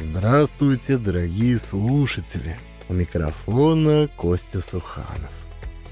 Здравствуйте, дорогие слушатели! У микрофона Костя Суханов.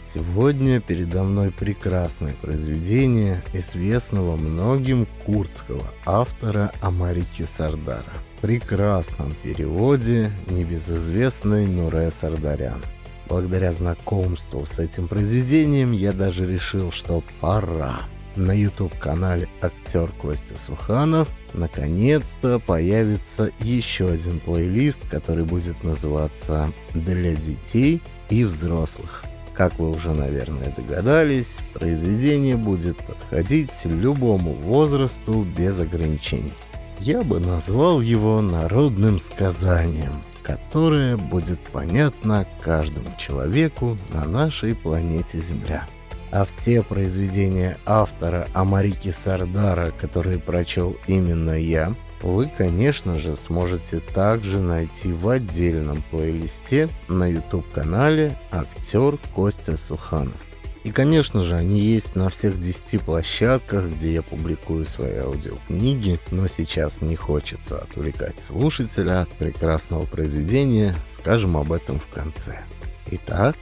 Сегодня передо мной прекрасное произведение известного многим курдского автора Амарики Сардара. В прекрасном переводе небезызвестной Нуре Сардарян. Благодаря знакомству с этим произведением я даже решил, что пора. На YouTube-канале «Актер Костя Суханов» наконец-то появится еще один плейлист, который будет называться «Для детей и взрослых». Как вы уже, наверное, догадались, произведение будет подходить любому возрасту без ограничений. Я бы назвал его народным сказанием, которое будет понятно каждому человеку на нашей планете Земля. А все произведения автора Амарики Сардара, которые прочел именно я, вы, конечно же, сможете также найти в отдельном плейлисте на YouTube-канале «Актер Костя Суханов». И, конечно же, они есть на всех 10 площадках, где я публикую свои аудиокниги, но сейчас не хочется отвлекать слушателя от прекрасного произведения, скажем об этом в конце. Итак,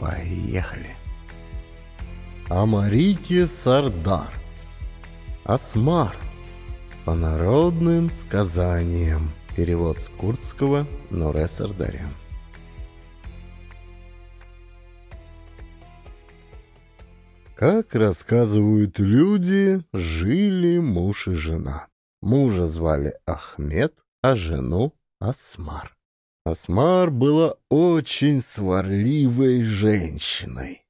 поехали. Амарики Сардар Асмар по народным сказаниям. Перевод с курдского Норе Сардарян. Как рассказывают люди, жили муж и жена. Мужа звали Ахмед, а жену Асмар. Асмар была очень сварливой женщиной.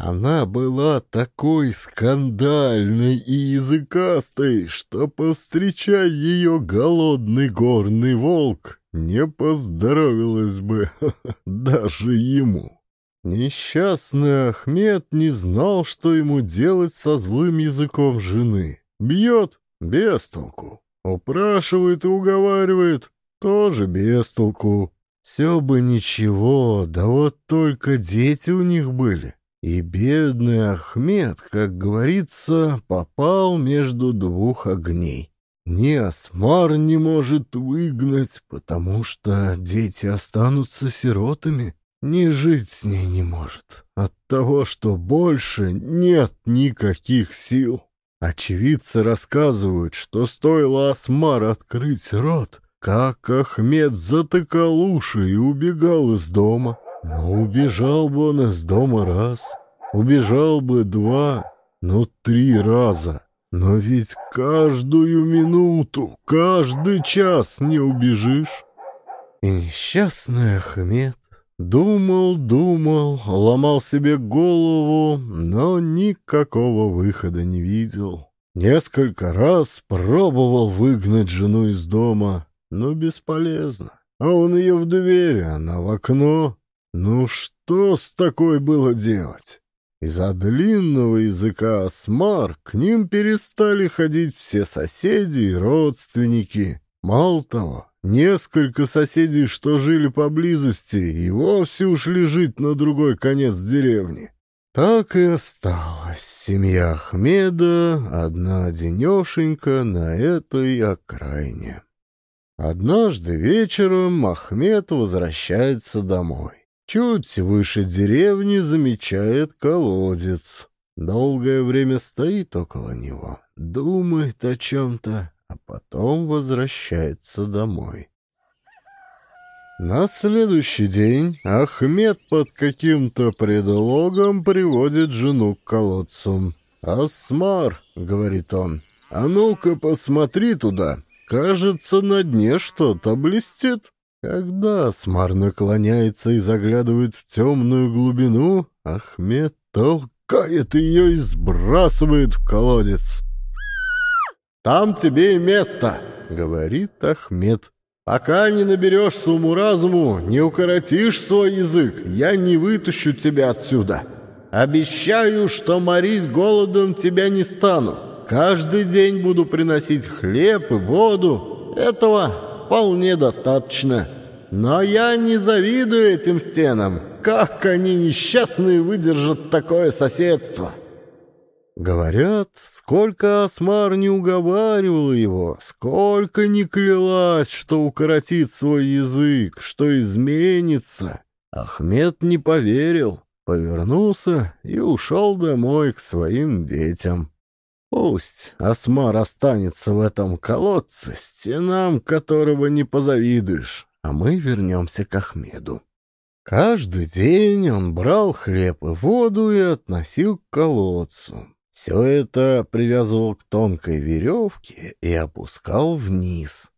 Она была такой скандальной и языкастой, что, повстречай ее голодный горный волк, не поздоровилась бы даже ему. Несчастный Ахмед не знал, что ему делать со злым языком жены. Бьет — без толку. Упрашивает и уговаривает — тоже без толку. Все бы ничего, да вот только дети у них были. И бедный Ахмед, как говорится, попал между двух огней. Ни Асмар не может выгнать, потому что дети останутся сиротами. Ни жить с ней не может от того, что больше нет никаких сил. Очевидцы рассказывают, что стоило Асмар открыть рот, как Ахмед затыкал уши и убегал из дома. Но убежал бы он из дома раз, убежал бы два, ну три раза. Но ведь каждую минуту, каждый час не убежишь. И несчастный Ахмед думал, думал, ломал себе голову, но никакого выхода не видел. Несколько раз пробовал выгнать жену из дома, но бесполезно. А он ее в дверь, она в окно. Ну что с такой было делать? Из-за длинного языка осмар к ним перестали ходить все соседи и родственники. Мало того, несколько соседей, что жили поблизости, и вовсе ушли жить на другой конец деревни. Так и осталась семья Ахмеда одна-одинешенька на этой окраине. Однажды вечером Ахмед возвращается домой. Чуть выше деревни замечает колодец. Долгое время стоит около него, думает о чем-то, а потом возвращается домой. На следующий день Ахмед под каким-то предлогом приводит жену к колодцу. «Асмар», — говорит он, — «а ну-ка посмотри туда, кажется, на дне что-то блестит». Когда Смар наклоняется и заглядывает в темную глубину, Ахмед толкает ее и сбрасывает в колодец. «Там тебе и место!» — говорит Ахмед. «Пока не наберешься уму-разуму, не укоротишь свой язык, я не вытащу тебя отсюда. Обещаю, что морить голодом тебя не стану. Каждый день буду приносить хлеб и воду. Этого вполне достаточно. Но я не завидую этим стенам. Как они несчастные выдержат такое соседство? Говорят, сколько Асмар не уговаривала его, сколько не клялась, что укоротит свой язык, что изменится. Ахмед не поверил, повернулся и ушел домой к своим детям. Пусть Асмар останется в этом колодце, стенам которого не позавидуешь, а мы вернемся к Ахмеду. Каждый день он брал хлеб и воду и относил к колодцу. Все это привязывал к тонкой веревке и опускал вниз.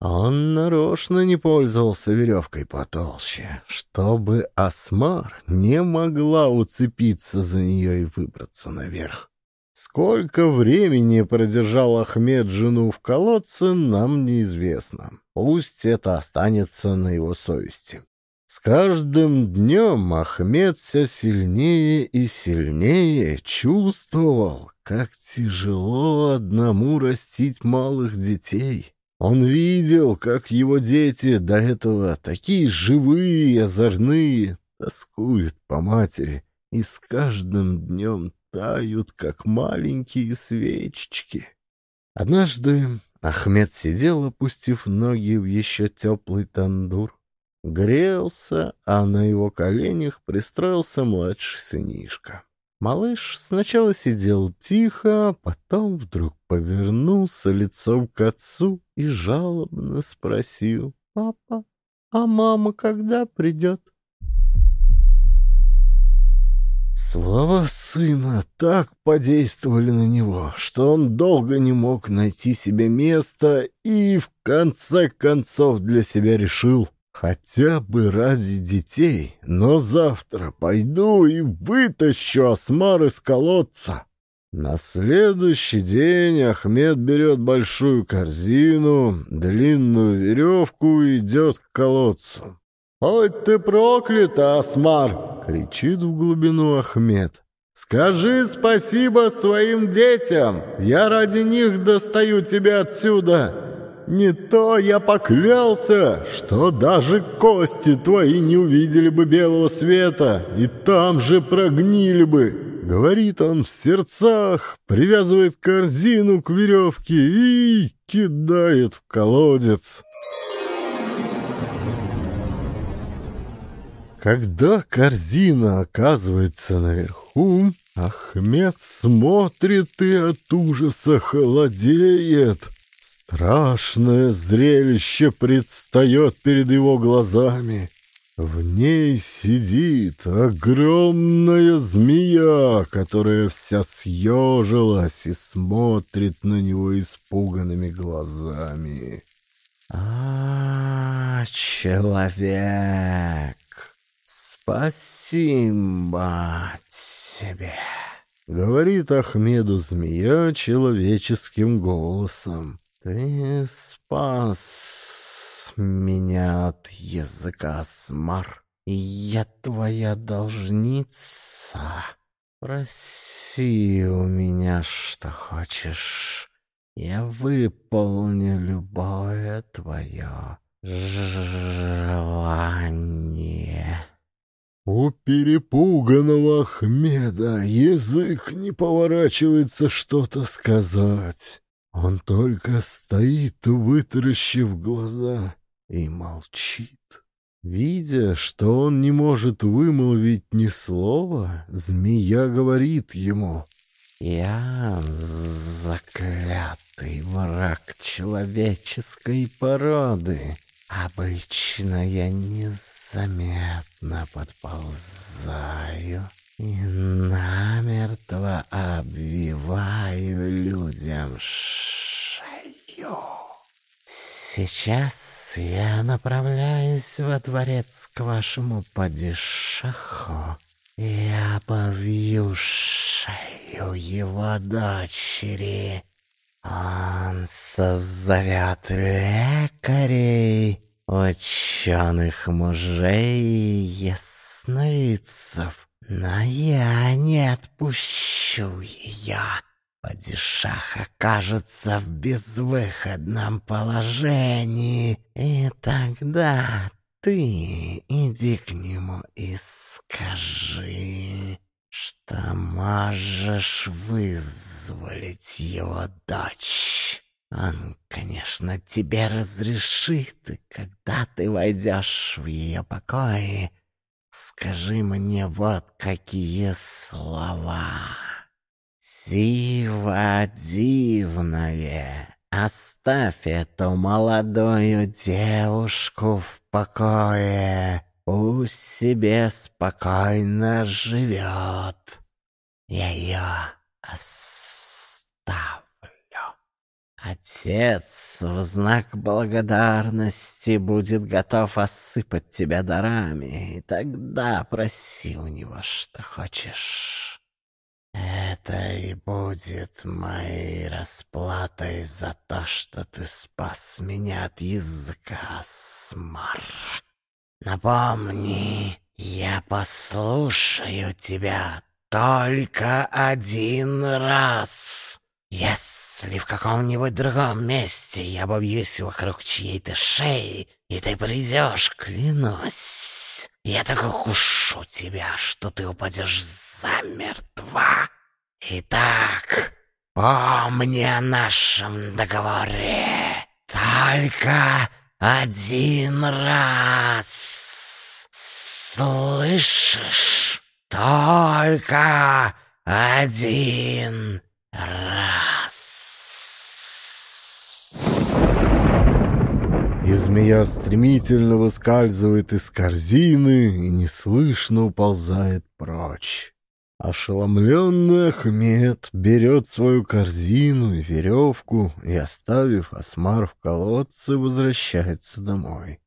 Он нарочно не пользовался веревкой потолще, чтобы Асмар не могла уцепиться за нее и выбраться наверх. Сколько времени продержал Ахмед жену в колодце, нам неизвестно. Пусть это останется на его совести. С каждым днем Ахмед все сильнее и сильнее чувствовал, как тяжело одному растить малых детей. Он видел, как его дети, до этого такие живые озорные, тоскуют по матери и с каждым днем тают, как маленькие свечечки. Однажды Ахмед сидел, опустив ноги в еще теплый тандур грелся, а на его коленях пристроился младший сынишка. Малыш сначала сидел тихо, а потом вдруг повернулся лицом к отцу и жалобно спросил «Папа, а мама когда придет?» Слова сына так подействовали на него, что он долго не мог найти себе места и в конце концов для себя решил — Хотя бы ради детей, но завтра пойду и вытащу Осмар из колодца. На следующий день Ахмед берет большую корзину, длинную веревку и идет к колодцу. «Ой, ты проклята, Асмар!» — кричит в глубину Ахмед. «Скажи спасибо своим детям! Я ради них достаю тебя отсюда!» Не то я поклялся, что даже кости твои не увидели бы белого света и там же прогнили бы. Говорит он в сердцах, привязывает корзину к веревке и кидает в колодец. Когда корзина оказывается наверху, Ахмед смотрит и от ужаса холодеет — Страшное зрелище предстает перед его глазами. В ней сидит огромная змея, которая вся съежилась и смотрит на него испуганными глазами. «А, человек, спасибо тебе!» — говорит Ахмеду змея человеческим голосом. Ты спас меня от языка, Смар. Я твоя должница. Проси у меня, что хочешь. Я выполню любое твое желание. У перепуганного Ахмеда язык не поворачивается что-то сказать. Он только стоит, вытаращив глаза, и молчит. Видя, что он не может вымолвить ни слова, змея говорит ему, «Я заклятый враг человеческой породы. Обычно я незаметно подползаю и намертво обвиваю людям шею. Сейчас я направляюсь во дворец к вашему падишаху. Я повью шею его дочери. Он созовет лекарей, ученых мужей ясновидцев. Но я не отпущу ее. Падишах окажется в безвыходном положении, и тогда ты иди к нему и скажи, что можешь вызволить его дочь. Он, конечно, тебе разрешит, и когда ты войдешь в ее покои, скажи мне вот какие слова. Диво дивное, оставь эту молодую девушку в покое, пусть себе спокойно живет. Я ее оставлю. Отец в знак благодарности будет готов осыпать тебя дарами, и тогда проси у него, что хочешь. Это и будет моей расплатой за то, что ты спас меня от языка, Смар. Напомни, я послушаю тебя только один раз. Если если в каком-нибудь другом месте я обовьюсь вокруг чьей-то шеи, и ты придешь, клянусь, я так укушу тебя, что ты упадешь замертво. Итак, помни о нашем договоре. Только один раз. Слышишь? Только один раз. И змея стремительно выскальзывает из корзины и неслышно уползает прочь. Ошеломленный Ахмед берет свою корзину и веревку и, оставив Осмар в колодце, возвращается домой.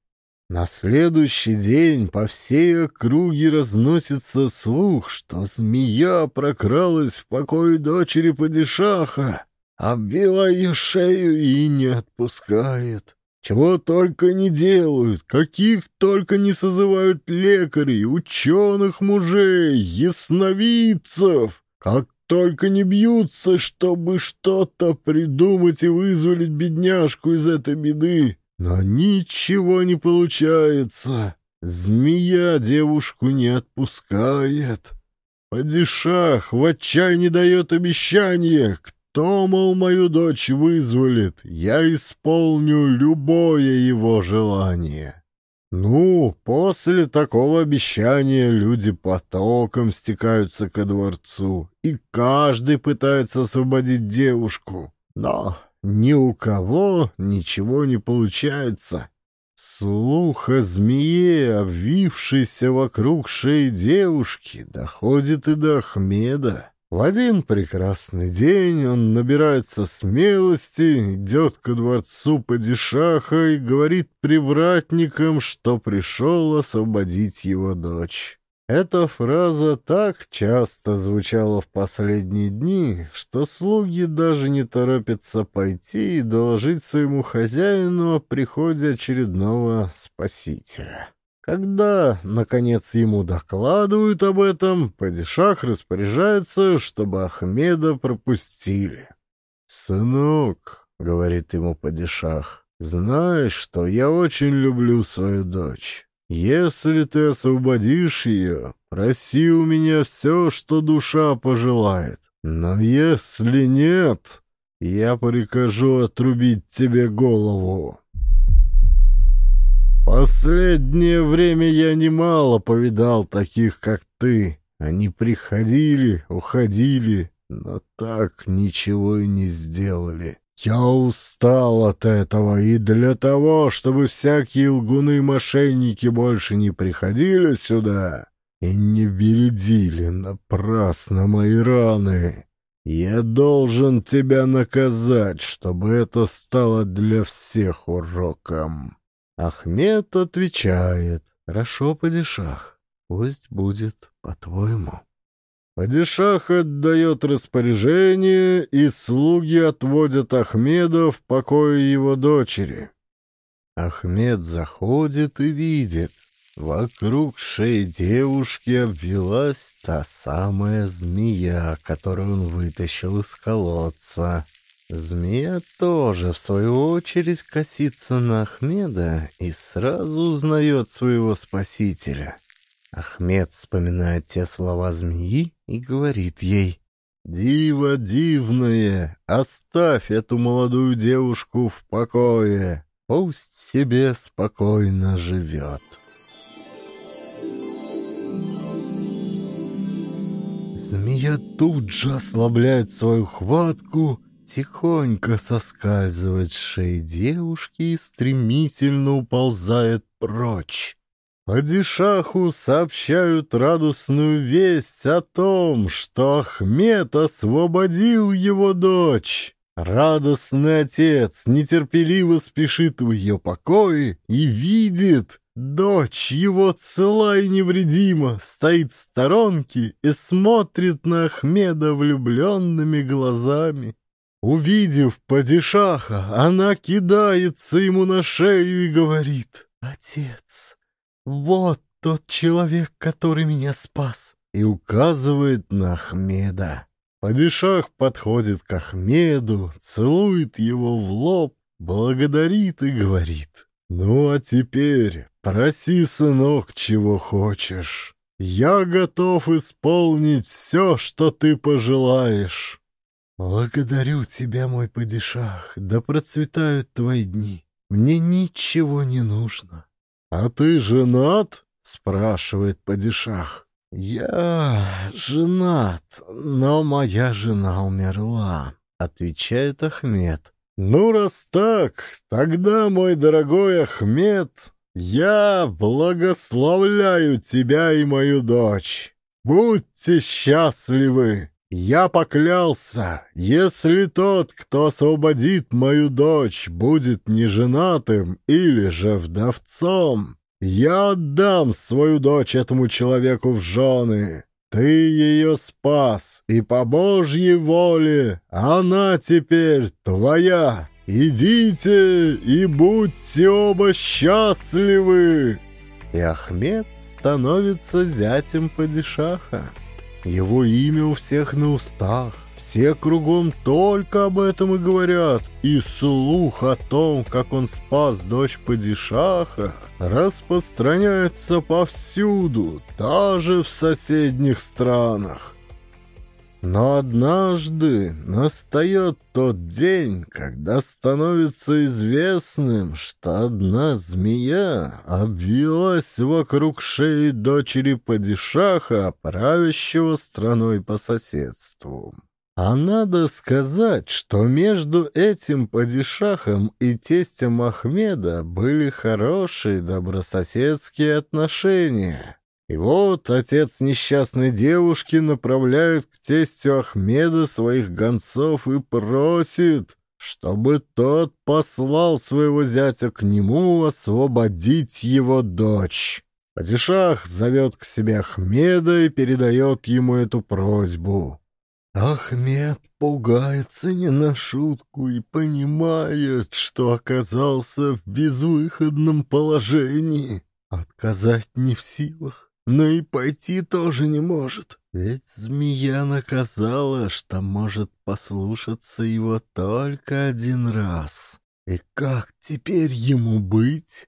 На следующий день по всей округе разносится слух, что змея прокралась в покой дочери падишаха обвела ее шею и не отпускает. Чего только не делают, каких только не созывают лекарей, ученых мужей, ясновидцев, как только не бьются, чтобы что-то придумать и вызволить бедняжку из этой беды. Но ничего не получается. Змея девушку не отпускает. Падишах в отчаянии дает обещание, кто, мол, мою дочь вызволит, я исполню любое его желание. Ну, после такого обещания люди потоком стекаются ко дворцу, и каждый пытается освободить девушку. Но ни у кого ничего не получается. Слух о змее, обвившейся вокруг шеи девушки, доходит и до Ахмеда. В один прекрасный день он набирается смелости, идет ко дворцу падишаха и говорит привратникам, что пришел освободить его дочь. Эта фраза так часто звучала в последние дни, что слуги даже не торопятся пойти и доложить своему хозяину о приходе очередного спасителя. Когда, наконец, ему докладывают об этом, падишах распоряжается, чтобы Ахмеда пропустили. «Сынок», — говорит ему падишах, — «знаешь, что я очень люблю свою дочь. Если ты освободишь ее, проси у меня все, что душа пожелает. Но если нет, я прикажу отрубить тебе голову». Последнее время я немало повидал таких, как ты. Они приходили, уходили, но так ничего и не сделали. Я устал от этого, и для того, чтобы всякие лгуны-мошенники больше не приходили сюда и не бередили напрасно мои раны, я должен тебя наказать, чтобы это стало для всех уроком. Ахмед отвечает, «Хорошо, падишах, пусть будет по-твоему». Падишах отдает распоряжение, и слуги отводят Ахмеда в покое его дочери. Ахмед заходит и видит, вокруг шеи девушки обвелась та самая змея, которую он вытащил из колодца. Змея тоже, в свою очередь, косится на Ахмеда и сразу узнает своего спасителя. Ахмед вспоминает те слова змеи и говорит ей, «Диво дивное, оставь эту молодую девушку в покое, пусть себе спокойно живет». Змея тут же ослабляет свою хватку, тихонько соскальзывает с шеи девушки и стремительно уползает прочь. Падишаху сообщают радостную весть о том, что Ахмед освободил его дочь. Радостный отец нетерпеливо спешит в ее покое и видит, дочь его цела и невредима, стоит в сторонке и смотрит на Ахмеда влюбленными глазами. Увидев падишаха, она кидается ему на шею и говорит, «Отец, вот тот человек, который меня спас», и указывает на Ахмеда. Падишах подходит к Ахмеду, целует его в лоб, благодарит и говорит, «Ну а теперь проси, сынок, чего хочешь. Я готов исполнить все, что ты пожелаешь». «Благодарю тебя, мой падишах, да процветают твои дни. Мне ничего не нужно». «А ты женат?» — спрашивает падишах. «Я женат, но моя жена умерла», — отвечает Ахмед. «Ну, раз так, тогда, мой дорогой Ахмед, я благословляю тебя и мою дочь. Будьте счастливы!» Я поклялся, если тот, кто освободит мою дочь, будет неженатым или же вдовцом, я отдам свою дочь этому человеку в жены. Ты ее спас, и по Божьей воле она теперь твоя. Идите и будьте оба счастливы!» И Ахмед становится зятем падишаха. Его имя у всех на устах. Все кругом только об этом и говорят. И слух о том, как он спас дочь Падишаха, распространяется повсюду, даже в соседних странах. Но однажды настает тот день, когда становится известным, что одна змея обвилась вокруг шеи дочери падишаха, правящего страной по соседству. А надо сказать, что между этим падишахом и тестем Ахмеда были хорошие добрососедские отношения. И вот отец несчастной девушки направляет к тестю Ахмеда своих гонцов и просит, чтобы тот послал своего зятя к нему освободить его дочь. Падишах зовет к себе Ахмеда и передает ему эту просьбу. Ахмед пугается не на шутку и понимает, что оказался в безвыходном положении. Отказать не в силах но и пойти тоже не может. Ведь змея наказала, что может послушаться его только один раз. И как теперь ему быть?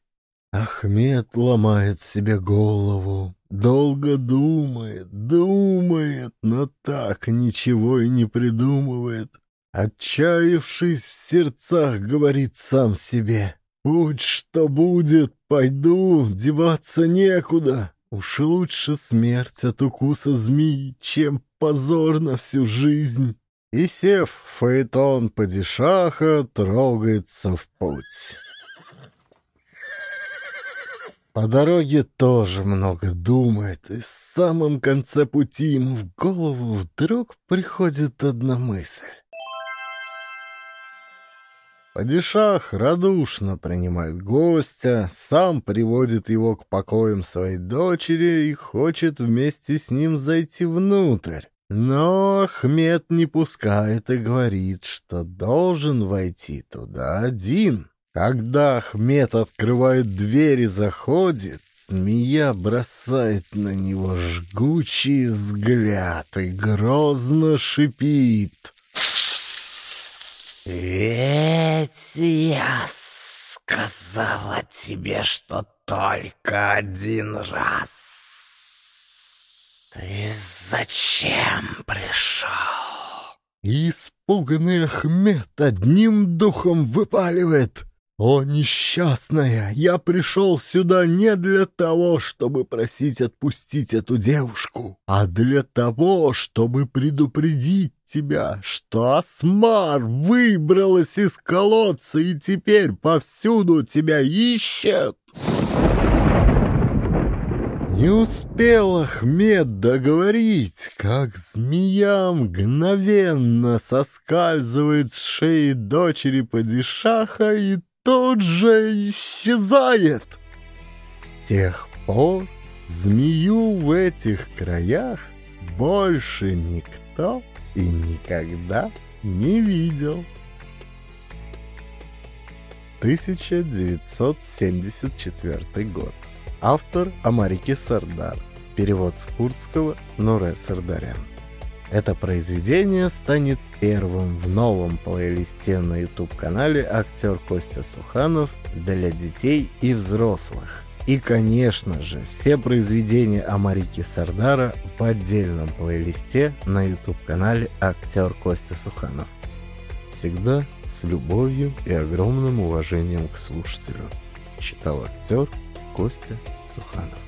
Ахмед ломает себе голову, долго думает, думает, но так ничего и не придумывает. Отчаявшись в сердцах, говорит сам себе, «Будь что будет, пойду, деваться некуда». Уж лучше смерть от укуса змеи, чем позор на всю жизнь. И, сев фаэтон падишаха, трогается в путь. По дороге тоже много думает, и в самом конце пути ему в голову вдруг приходит одна мысль. Падишах радушно принимает гостя, сам приводит его к покоям своей дочери и хочет вместе с ним зайти внутрь. Но Ахмед не пускает и говорит, что должен войти туда один. Когда Ахмед открывает дверь и заходит, змея бросает на него жгучий взгляд и грозно шипит — «Ведь я сказала тебе, что только один раз. «Ты зачем пришел?» Испуганный Ахмед одним духом выпаливает. «О, несчастная, я пришел сюда не для того, чтобы просить отпустить эту девушку, а для того, чтобы предупредить тебя, что Асмар выбралась из колодца и теперь повсюду тебя ищет!» Не успел Ахмед договорить, как змея мгновенно соскальзывает с шеи дочери падишаха и тут же исчезает. С тех пор змею в этих краях больше никто и никогда не видел. 1974 год. Автор Амарики Сардар. Перевод с курдского Нуре Сардарян. Это произведение станет первым в новом плейлисте на YouTube-канале актер Костя Суханов для детей и взрослых. И, конечно же, все произведения Амарики Сардара в отдельном плейлисте на YouTube-канале актер Костя Суханов. Всегда с любовью и огромным уважением к слушателю. Читал актер Костя Суханов.